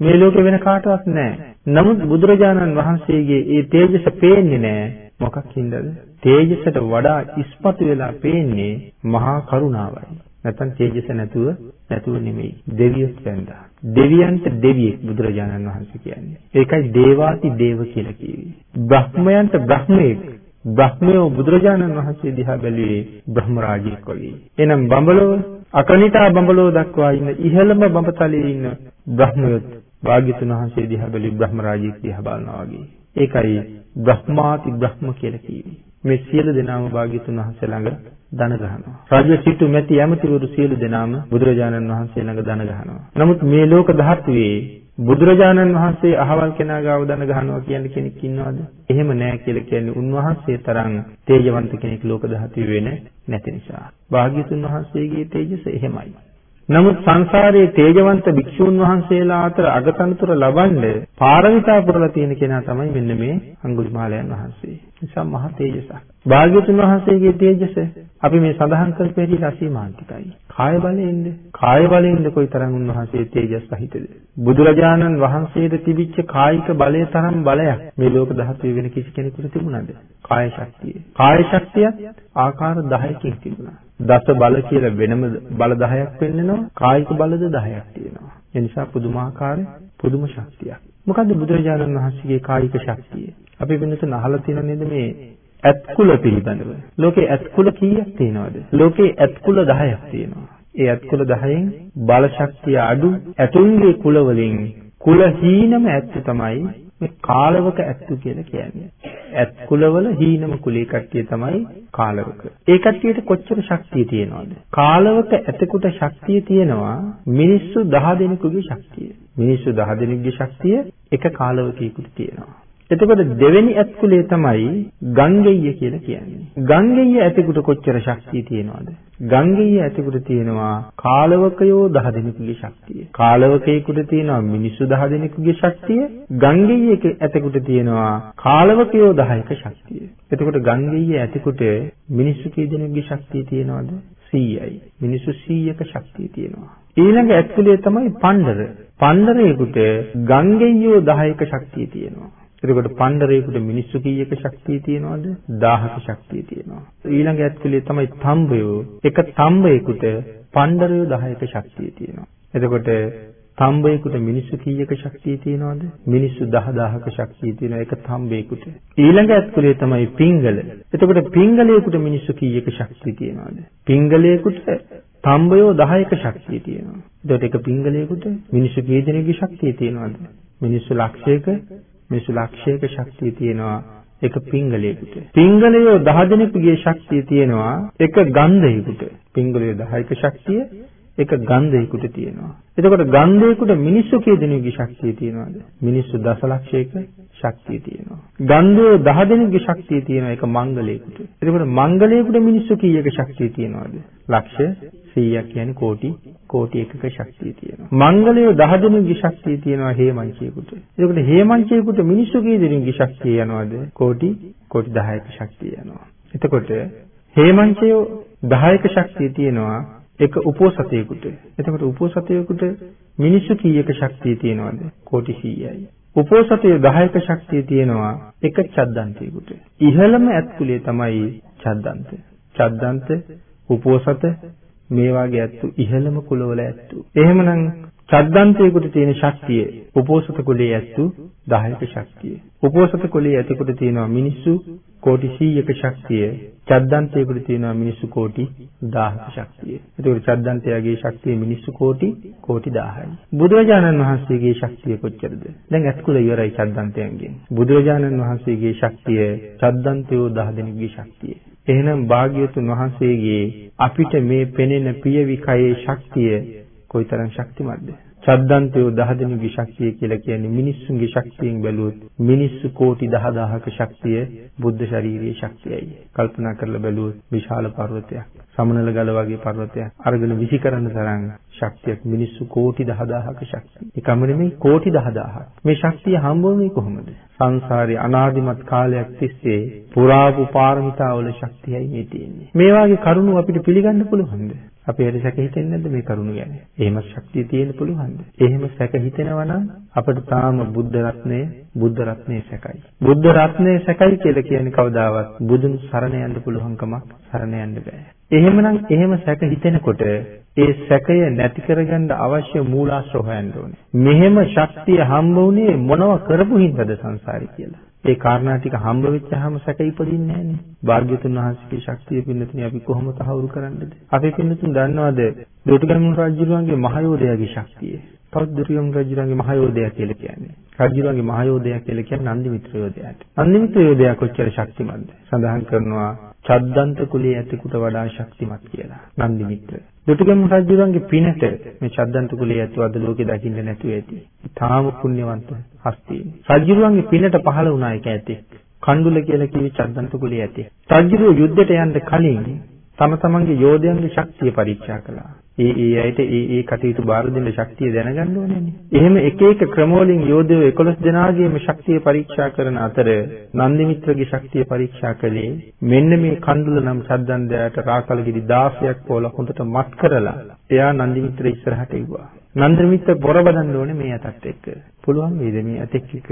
මේ ලෝකේ වෙන කාටවත් නැහැ. නමුත් බුදුරජාණන් වහන්සේගේ ඒ තේජස පේන්නේ නැහැ. මොකක් හින්දාද? තේජසට වඩා ඉස්පතු වෙලා පේන්නේ මහා කරුණාවයි. නැත්තම් තේජස නැතුව නැතුව නෙමෙයි. දෙවියොත් වැඳා. දෙවියන්ට දෙවියෙක් බුදුරජාණන් වහන්සේ කියන්නේ. ඒකයි දේවාති දේව කියලා කිව්වේ. බ්‍රහ්මයන්ට බ්‍රහ්මයෙක්. බ්‍රහ්මයෝ බුදුරජාණන් වහන්සේ දිහා බැලුවේ බ්‍රහ්ම රාජයෙක් වගේ. එහෙනම් බඹලෝ අකනිතා බඹලෝ දක්වා ඉන්න ඉහළම බඹතලයේ ඉන්න බ්‍රහ්මයොත් භාග්‍යතුන් වහන්සේ දිහා බැලුවේ බ්‍රහ්ම රාජයෙක් දිහා බලනවා වගේ. ඒකයි බ්‍රහ්මාති බ්‍රහ්ම කියලා කිව්වේ. මේ සියලු දෙනාම භාග්‍යතුන් වහන්සේ ළඟ දන ගහනවා. රජ සිටු මැති ඇමතිවරු සියලු දෙනාම බුදුරජාණන් වහන්සේ ළඟ දන ගහනවා. නමුත් මේ ලෝක ධාතුවේ බුදුරජාණන් වහන්සේ අහවල් කෙනා ගාව දන ගහනවා කියන කෙනෙක් ඉන්නවද? එහෙම නෑ කියලා කියන්නේ උන්වහන්සේ තරම් තේජවන්ත කෙනෙක් ලෝක ධාතුවේ වෙන්නේ නැති නිසා. භාග්‍යතුන් වහන්සේගේ තේජස එහෙමයි. නමුත් සංසාරයේ තේජවන්ත භික්ෂූන් වහන්සේලා අතර අගතනතුර ලබන්නේ පාරමිතා පුරලා තියෙන කෙනා තමයි මෙන්න මේ අඟුලිමාලයන් වහන්සේ. නිසා මහ තේජසක්. භාග්‍යතුන් වහන්සේගේ තේජස අපි මේ සඳහන් කර පෙරී අසීමාන්තිකයි. කාය බලයෙන්ද? කාය බලයෙන්ද කොයිතරම් උන්වහන්සේ තේජස් සහිතද? බුදුරජාණන් වහන්සේට තිබිච්ච කායික බලය තරම් බලයක් මේ ලෝක ධාතුවේ වෙන කිසි කෙනෙකුට තිබුණාද? කාය ශක්තිය. කාය ශක්තියත් ආකාර 10කින් තිබුණා. දස බල කියලා වෙනම බල 10ක් පෙන්නනවා. කායික බලද 10ක් තියෙනවා. ඒ නිසා පුදුමාකාර පුදුම ශක්තියක්. මොකද්ද බුදුරජාණන් වහන්සේගේ කායික ශක්තිය? අපි වෙනතන අහලා තියෙන නේද මේ ඇත්කුල පිළිබඳව. ලෝකේ ඇත්කුල කීයක් තියෙනවද? ලෝකේ ඇත්කුල 10ක් තියෙනවා. ඒ ඇත්කුල 10න් බල ශක්තිය අඩු ඇතුන්ගේ කුල වලින් කුල හීනම ඇත්ත තමයි මේ කාලවක ඇත්තු කියලා කියන්නේ. ඇත් කුලවල හීනම කුලේ කට්ටිය තමයි කාලවක. ඒ කට්ටියට කොච්චර ශක්තිය තියෙනවද? කාලවක ඇතෙකුට ශක්තිය තියෙනවා මිනිස්සු 10 දෙනෙකුගේ ශක්තිය. මිනිස්සු 10 දෙනෙකුගේ ශක්තිය එක කාලවකයකට තියෙනවා. එතකොට දෙවෙනි ඇත්කුලේ තමයි ගංගෙය්‍ය කියලා කියන්නේ. ගංගෙය්‍ය ඇතෙකුට කොච්චර ශක්තිය තියෙනවද? ගංගෙය්‍ය ඇතෙකුට තියෙනවා කාලවකයෝ 10 දෙනෙකුගේ ශක්තිය. කාලවකයෙකුට තියෙනවා මිනිස්සු 10 දෙනෙකුගේ ශක්තිය. ගංගෙය්‍ය ඇතෙකුට තියෙනවා කාලවකයෝ 10ක ශක්තිය. එතකොට ගංගෙය්‍ය ඇතෙකුට මිනිස්සු කී දෙනෙකුගේ ශක්තිය තියෙනවද? 100යි. මිනිස්සු 100ක ශක්තිය තියෙනවා. ඊළඟ ඇත්කුලේ තමයි පණ්ඩර. පණ්ඩරයෙකුට ගංගෙය්‍යෝ 10ක ශක්තිය තියෙනවා. එතකොට පණ්ඩරේකට මිනිස්සු කීයක ශක්තිය තියෙනවද? 1000ක ශක්තිය තියෙනවා. ඊළඟ ඇත්කුලේ තමයි තම්බයෝ. එක තම්බයකට පණ්ඩරයෝ 10ක ශක්තිය තියෙනවා. එතකොට තම්බයකට මිනිස්සු කීයක ශක්තිය තියෙනවද? මිනිස්සු 10000ක ශක්තිය තියෙනවා එක තම්බයකට. ඊළඟ ඇත්කුලේ තමයි පිංගල. එතකොට පිංගලයකට මිනිස්සු කීයක ශක්තිය තියෙනවද? පිංගලයකට තම්බයෝ 10ක ශක්තිය තියෙනවා. එතකොට එක පිංගලයකට මිනිස්සු කී දෙනෙකුගේ ශක්තිය තියෙනවද? මිනිස්සු ලක්ෂයක මිනිස්සු ලක්ෂයක ශක්තිය තියෙනවා එක පිංගලයකට. පිංගලයෝ 10 දෙනෙකුගේ ශක්තිය තියෙනවා එක ගන්ධයකට. පිංගලයෝ 10ක ශක්තිය එක ගන්ධයකට තියෙනවා. එතකොට ගන්ධයකට මිනිස්සු කී දෙනෙකුගේ ශක්තිය තියෙනවද? මිනිස්සු දසලක්ෂයක ශක්තිය තියෙනවා. ගන්ධයෝ 10 දෙනෙකුගේ ශක්තිය තියෙනවා එක මංගලයකට. එතකොට මංගලයකට මිනිස්සු කීයක ශක්තිය තියෙනවද? ලක්ෂ 100ක් කියන්නේ කෝටි කෝටි එකක ශක්තිය තියෙනවා. මංගලය 10 දෙනෙකුගේ ශක්තිය තියෙනවා හේමංචියෙකුට. ඒකට හේමංචියෙකුට මිනිස්සු කී දෙනෙකුගේ ශක්තිය යනවද? කෝටි කෝටි 10ක ශක්තිය යනවා. එතකොට හේමංචය 10ක ශක්තිය තියෙනවා එක උපෝසතයෙකුට. එතකොට උපෝසතයෙකුට මිනිස්සු කීයක ශක්තිය තියෙනවද? කෝටි 100යි. උපෝසතයේ 10ක ශක්තිය තියෙනවා එක චද්දන්තයෙකුට. ඉහළම ඇත්කුලේ තමයි චද්දන්ත. චද්දන්ත උපෝසත මේ වාගේ ඇත්තු ඉහළම කුලවල ඇත්තු. එහෙමනම් සද්දන්තයකට තියෙන ශක්තිය උපෝසත කුලයේ ඇත්තු 10ක ශක්තිය. උපෝසත කුලයේ ඇතෙකුට තියෙනවා මිනිස්සු කෝටි 100ක ශක්තිය. චද්දන්තයකට තියෙනවා මිනිස්සු කෝටි 1000ක ශක්තිය. ඒකෝට චද්දන්තයගේ ශක්තිය මිනිස්සු කෝටි කෝටි 1000යි. බුදුරජාණන් වහන්සේගේ ශක්තිය කොච්චරද? දැන් ඇත්කුල ඉවරයි චද්දන්තයන්ගෙන්. බුදුරජාණන් වහන්සේගේ ශක්තිය චද්දන්තයෝ 10 දෙනෙකුගේ ශක්තිය. එහෙනම් භාග්‍යවතුන් වහන්සේගේ අපිට මේ පෙනෙන පියවි කයේ ශක්තිය කොයිතරම් ශක්තිමත්ද? සද්දන්තයෝ 10 දෙනෙකුගේ ශක්තිය කියලා කියන්නේ මිනිස්සුන්ගේ ශක්තියෙන් බැලුවොත් මිනිස්සු කෝටි 10000ක ශක්තිය බුද්ධ ශාරීරියේ ශක්තියයි. කල්පනා කරලා බැලුවොත් විශාල පර්වතයක්. සමනල ගල වගේ පර්වතයක් අරගෙන විසි කරන්න තරම් ශක්තියක් මිනිස්සු කෝටි 10000ක ශක්තිය. ඒකම නෙමෙයි කෝටි 10000ක්. මේ ශක්තිය හම්බුනේ කොහොමද? සංසාරේ අනාදිමත් කාලයක් තිස්සේ පුරාපු පාරමිතාවල ශක්තියයි මේ තියෙන්නේ. මේ වාගේ කරුණු අපිට පිළිගන්න පුළුවන්ද? අපි හරි සැක හිතෙන්නේ නැද්ද මේ කරුණ ගැන? එහෙම ශක්තිය තියෙන්න පුළුවන්ද? එහෙම සැක හිතෙනවා නම් අපිට තාම බුද්ධ රත්නය බුද්ධ රත්නයේ සැකයි. බුද්ධ රත්නයේ සැකයි කියලා කියන්නේ කවදාවත් බුදුන් සරණ යන්න පුළුවන්කමක් සරණ යන්න බෑ. එහෙමනම් එහෙම සැක හිතෙනකොට ඒ සැකය නැති කරගන්න අවශ්‍ය මූලාශ්‍ර හොයන්න ඕනේ. මෙහෙම ශක්තිය හම්බ වුණේ මොනව කරපු හින්දාද සංසාරේ කියලා. ඒ කාරණා ටික හම්බ වෙච්චාම සැක ඉපදින්නේ නැහනේ. භාග්‍යතුන් වහන්සේගේ ශක්තිය පින්නතුනේ අපි කොහොම තහවුරු කරන්නද? අපි පින්නතුන් දන්නවද දොටුගැමුණු රජුගේ මහයෝධයාගේ ශක්තිය? කවුද දොටුගැමුණු රජුගේ මහයෝධයා කියලා කියන්නේ? රජුගේ මහයෝධයා කියලා කියන්නේ නන්දි මිත්‍ර යෝධයාට. නන්දි මිත්‍ර යෝධයා කොච්චර ශක්තිමත්ද? සඳහන් කරනවා චද්දන්ත කුලයේ ඇතෙකුට වඩා ශක්තිමත් කියලා. නන්දි මිත්‍ර. දුටුගැමුණු රජුගේ පිනට මේ චද්දන්ත කුලයේ ඇතුව අද ලෝකේ දකින්න නැතුව ඇති. තාම පුණ්‍යවන්ත හස්තියි. රජුගේ පිනට පහළ වුණා එක ඇති. කණ්ඩුල කියලා කිව්වේ චද්දන්ත කුලයේ ඇති. රජුගේ යුද්ධයට යන්න කලින් තම තමන්ගේ යෝධයන්ගේ ශක්තිය පරීක්ෂා කළා. ඒ ඒ අයට ඒ ඒ කටයුතු බාර දෙන්න ශක්තිය දැනගන්න ඕනේනේ. එහෙම එක එක ක්‍රමවලින් යෝධයෝ 11 දෙනාගේම ශක්තිය පරීක්ෂා කරන අතර නන්දි මිත්‍රගේ ශක්තිය පරීක්ෂා කළේ මෙන්න මේ කණ්ඩුල නම් සද්දන්දයාට රාකලගිරි 16ක් පොළ හොඳට මත් කරලා එයා නන්දි මිත්‍ර ඉස්සරහට ඉවුවා. නන්දි මිත්‍ර පොර බදන්න ඕනේ මේ අතත් එක්ක. පුළුවන් වේද මේ අතෙක් එක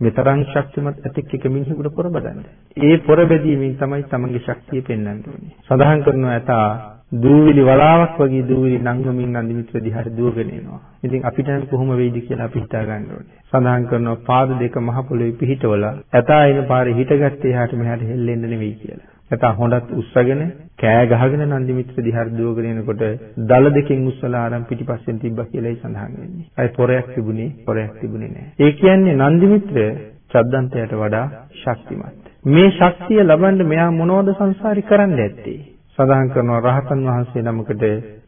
මෙතරම් ශක්තිමත් ඇතෙක් එක මිනිහෙකුට පොර බදන්න. ඒ පොර බැදීමෙන් තමයි තමන්ගේ ශක්තිය පෙන්වන්න ඕනේ. සඳහන් කරනවා ඇතා දූවිලි වලාවක් වගේ දූවිලි නංගමින් අන්දිමිත්‍ර දිහාට දුවගෙන එනවා. ඉතින් අපිට කොහොම වෙයිද කියලා අපි හිතා ගන්න ඕනේ. සඳහන් කරනවා පාද දෙක මහ පොළොවේ පිහිටවල ඇතා එන පාරේ හිටගත්තේ එහාට මෙහාට හෙල්ලෙන්න නෙවෙයි කියලා. ඇතා හොඳත් උස්සගෙන කෑ ගහගෙන නන්දිමිත්‍ර දිහාට දුවගෙන එනකොට දල දෙකෙන් උස්සලා ආරම් පිටිපස්සෙන් තිබ්බා කියලායි සඳහන් වෙන්නේ. අය පොරයක් තිබුණේ පොරයක් තිබුණේ නැහැ. ඒ කියන්නේ නන්දිමිත්‍ර චද්දන්තයට වඩා ශක්තිමත්. මේ ශක්තිය ලබන්න මෙයා මොනවද සංසාරي කරන්න ඇත්තේ? සඳහන් කරනවා රහතන් වහන්සේ නමකට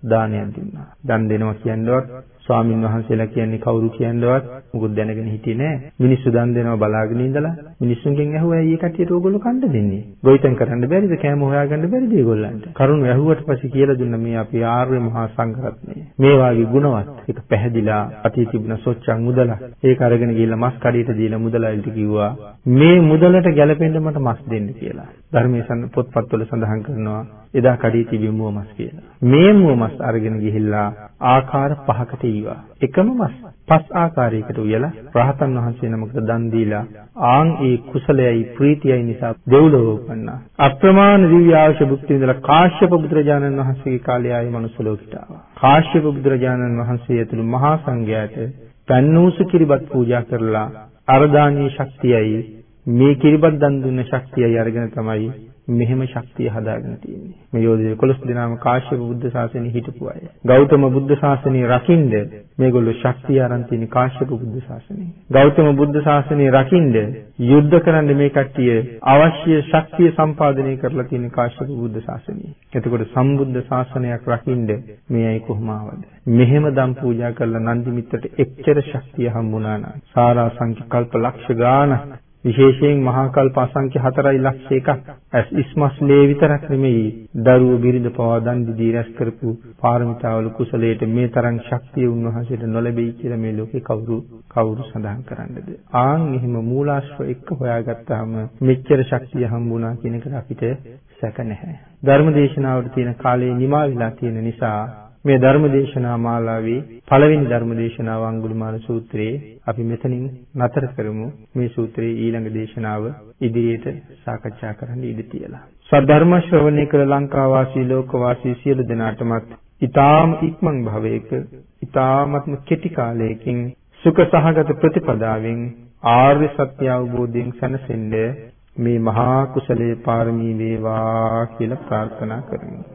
දානයක් දුන්නා. දන් දෙනවා කියනවත් ස්වාමින් වහන්සේලා කියන්නේ කවුරු කියනවත් මොකද දැනගෙන හිටියේ නෑ. මිනිස්සු දන් දෙනවා බලාගෙන ඉඳලා මිනිස්සුන්ගෙන් ඇහුවා ඇයි කට්ටියට ඕගොල්ලෝ කණ්ඩ දෙන්නේ? ගොවිතැන් කරන්න බැරිද? කෑම හොයාගන්න බැරිද ඒගොල්ලන්ට? කරුණ ඇහුවට පස්සේ කියලා දුන්න මේ අපි ආර්ය මහා සංඝරත්නය. මේ වාගේ ගුණවත් ඒක පැහැදිලා අතී තිබුණ සොච්චන් මුදල ඒක අරගෙන ගිහිල්ලා මස් කඩේට දීලා මුදලයිල්ට කිව්වා මේ මුදලට ගැලපෙන්න මට මස් දෙන්න කියලා. ධර්මයේ පොත්පත්වල සඳහන් කරනවා එදා කඩේ තිබි මුව මස් කියලා. මේ මුව මස් අරගෙන ගිහිල්ලා ආකාර පහකට ඊවා. එකම මස් පස් ආකාරයකට උයලා රහතන් වහන්සේ නමකට දන් දීලා ආන් ඒ කුසලයයි ප්‍රීතියයි නිසා දෙව්ලොව උපන්නා. අප්‍රමාණ දිව්‍ය ආශය භුක්ති විඳලා කාශ්‍යප බුදුරජාණන් වහන්සේගේ කාලේ ආයේ මනුස්ස ලෝකයට ආවා. කාශ්‍යප බුදුරජාණන් වහන්සේ ඇතුළු මහා සංඝයාට පන්නූසු කිරිබත් පූජා කරලා අරදානීය ශක්තියයි මේ කිරිබත් දන් දුන්න ශක්තියයි අරගෙන තමයි මෙහෙම ශක්තිය හදාගෙන තියෙන්නේ. මේ යෝධය 11 දෙනාම කාශ්‍යප බුද්ධ ශාසනය හිටපු අය. ගෞතම බුද්ධ ශාසනය රකින්න මේගොල්ලෝ ශක්තිය අරන් තියෙන කාශ්‍යප බුද්ධ ශාසනය. ගෞතම බුද්ධ ශාසනය රකින්න යුද්ධ කරන්න මේ කට්ටිය අවශ්‍ය ශක්තිය සම්පාදනය කරලා තියෙන කාශ්‍යප බුද්ධ ශාසනය. එතකොට සම්බුද්ධ ශාසනයක් රකින්න මේ අය කොහොම ආවද? මෙහෙම දම් පූජා කරලා නන්දි මිත්‍රට එච්චර ශක්තිය හම්බුණා නම් සාරා සංඛ්‍ය කල්ප ලක්ෂ ගාණක් විශේෂයෙන් මහා කල්ප අසංඛ්‍ය 4 ලක්ෂ එකක්. ඇස් ඉස්මස්ලේ විතරක් නෙමෙයි දරුවෝ බිරිඳ පවා දන් දීදී රැස් කරපු පාරමිතාවල කුසලයට මේ තරම් ශක්තිය උන්වහන්සේට නොලැබෙයි කියලා මේ ලෝකේ කවුරු කවුරු සඳහන් කරන්නද? ආන් එහෙම මූලාශ්‍ර එක්ක හොයාගත්තාම මෙච්චර ශක්තිය හම්බුණා කියන එකට අපිට සැක නැහැ. ධර්මදේශනාවට තියෙන කාලේ නිමා වෙලා තියෙන නිසා මේ ධර්මදේශනා මාලාවේ පළවෙනි ධර්මදේශනාව අඟුලිමාල සූත්‍රයේ අපි මෙතනින් නතර කරමු මේ සූත්‍රයේ ඊළඟ දේශනාව ඉදිරියට සාකච්ඡා කරන්න ඉඩ තියලා. සද්ධර්ම ශ්‍රවණය කළ ලංකා වාසී ලෝක වාසී සියලු දෙනාටමත් ඊ타ම ඉක්මන් භවයක ඊ타මත්ම කෙටි කාලයකින් සුඛ සහගත ප්‍රතිපදාවෙන් ආර්ය සත්‍ය අවබෝධයෙන් සැනසෙන්න මේ මහා කුසලයේ පාරමී වේවා කියලා ප්‍රාර්ථනා කරමු.